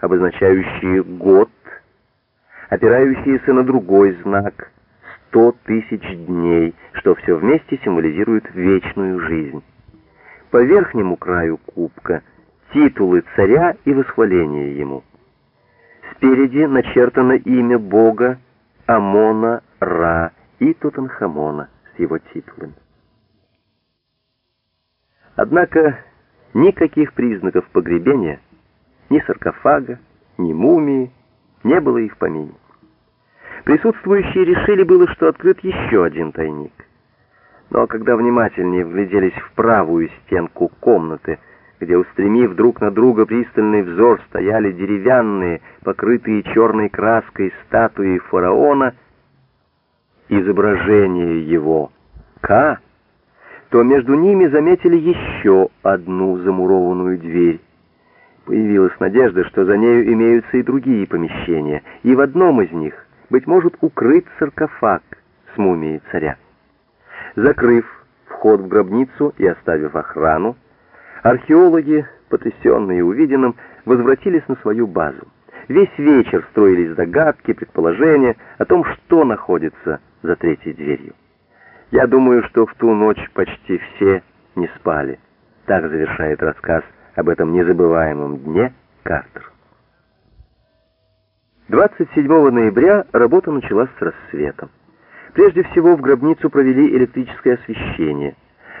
обозначающие год, опирающиеся на другой знак — сто тысяч дней, что все вместе символизирует вечную жизнь. По верхнему краю кубка — титулы царя и восхваление ему. Спереди начертано имя Бога Амона Ра и Тутанхамона с его титулами. Однако никаких признаков погребения, ни саркофага, ни мумии, не было и в помине. Присутствующие решили было, что открыт еще один тайник. Но когда внимательнее вгляделись в правую стенку комнаты, где, устремив друг на друга пристальный взор, стояли деревянные, покрытые черной краской статуи фараона, изображение его, Ка, то между ними заметили еще одну замурованную дверь. Появилась надежда, что за нею имеются и другие помещения, и в одном из них, быть может, укрыт саркофаг с мумией царя. Закрыв вход в гробницу и оставив охрану, археологи, потрясенные увиденным, возвратились на свою базу. Весь вечер строились догадки, предположения о том, что находится за третьей дверью. Я думаю, что в ту ночь почти все не спали. Так завершает рассказ об этом незабываемом дне Картер. 27 ноября работа началась с рассветом. Прежде всего в гробницу провели электрическое освещение.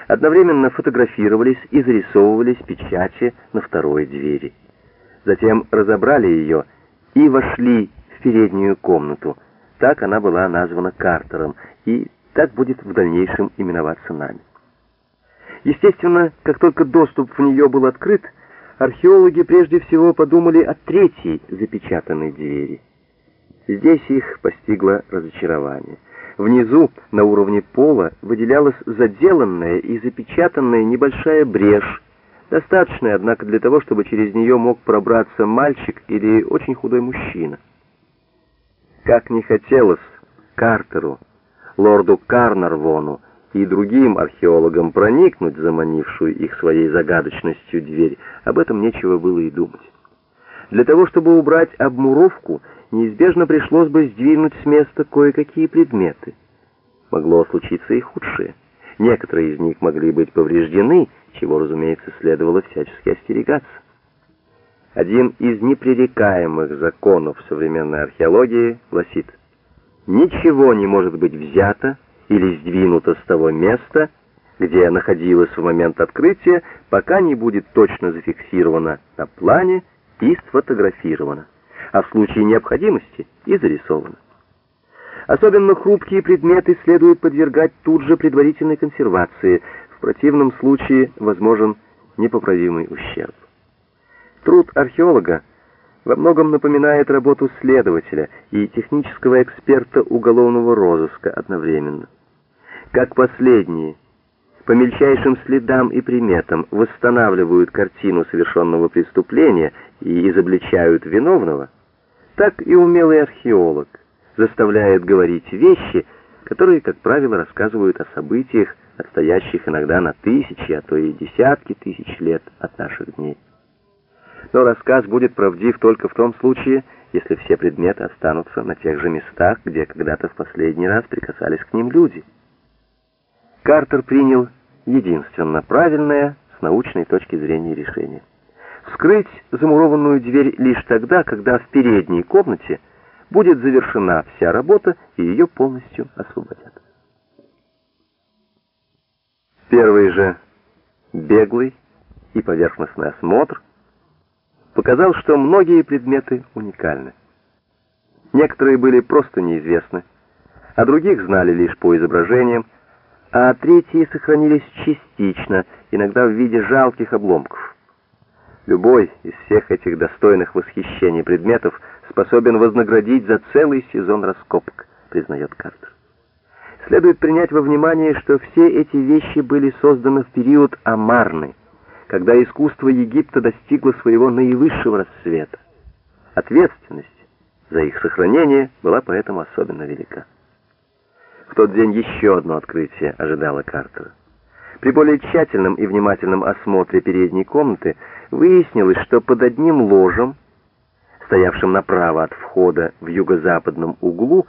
Одновременно фотографировались и зарисовывались печати на второй двери. Затем разобрали ее и вошли в переднюю комнату. Так она была названа Картером, и так будет в дальнейшем именоваться нами. Естественно, как только доступ в нее был открыт, археологи прежде всего подумали о третьей запечатанной двери. Здесь их постигло разочарование. Внизу, на уровне пола, выделялась заделанная и запечатанная небольшая брешь, достаточная, однако, для того, чтобы через нее мог пробраться мальчик или очень худой мужчина. Как не хотелось Картеру, лорду Карнарвону и другим археологам проникнуть заманившую их своей загадочностью дверь, об этом нечего было и думать. Для того, чтобы убрать обмуровку, неизбежно пришлось бы сдвинуть с места кое-какие предметы. Могло случиться и худшее. Некоторые из них могли быть повреждены, чего, разумеется, следовало всячески остерегаться. Один из непререкаемых законов современной археологии гласит «Ничего не может быть взято или сдвинуто с того места, где находилось в момент открытия, пока не будет точно зафиксировано на плане и сфотографировано, а в случае необходимости и зарисовано. Особенно хрупкие предметы следует подвергать тут же предварительной консервации, в противном случае возможен непоправимый ущерб. Труд археолога во многом напоминает работу следователя и технического эксперта уголовного розыска одновременно. Как последние, по мельчайшим следам и приметам восстанавливают картину совершенного преступления и изобличают виновного, так и умелый археолог заставляет говорить вещи, которые, как правило, рассказывают о событиях, отстоящих иногда на тысячи, а то и десятки тысяч лет от наших дней но рассказ будет правдив только в том случае, если все предметы останутся на тех же местах, где когда-то в последний раз прикасались к ним люди. Картер принял единственно правильное с научной точки зрения решение. Вскрыть замурованную дверь лишь тогда, когда в передней комнате будет завершена вся работа и ее полностью освободят. Первый же беглый и поверхностный осмотр показал, что многие предметы уникальны. Некоторые были просто неизвестны, а других знали лишь по изображениям, а третьи сохранились частично, иногда в виде жалких обломков. Любой из всех этих достойных восхищения предметов способен вознаградить за целый сезон раскопок, признает Картер. Следует принять во внимание, что все эти вещи были созданы в период Амарны, когда искусство Египта достигло своего наивысшего расцвета. Ответственность за их сохранение была поэтому особенно велика. В тот день еще одно открытие ожидало Картера. При более тщательном и внимательном осмотре передней комнаты выяснилось, что под одним ложем стоявшем направо от входа в юго-западном углу,